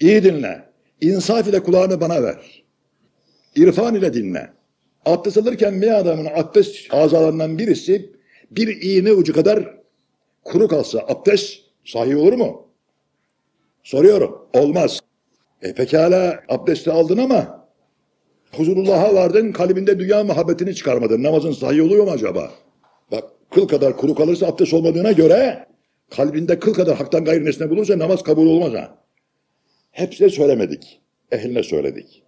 İyi dinle. İnsaf ile kulağını bana ver. İrfan ile dinle. Abdest alırken bir adamın abdest azalarından birisi bir iğne ucu kadar kuru kalsa abdest sahih olur mu? Soruyorum. Olmaz. E pekala abdesti aldın ama huzurullah'a vardın kalbinde dünya muhabbetini çıkarmadın. Namazın sahih oluyor mu acaba? Bak kıl kadar kuru kalırsa abdest olmadığına göre kalbinde kıl kadar haktan gayrı nesne bulursa namaz kabul olmaz ha. Hepsine söylemedik. Ehline söyledik.